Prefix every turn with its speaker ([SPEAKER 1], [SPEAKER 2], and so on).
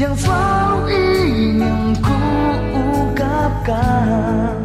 [SPEAKER 1] Yang selalu ingin ku ungkapkan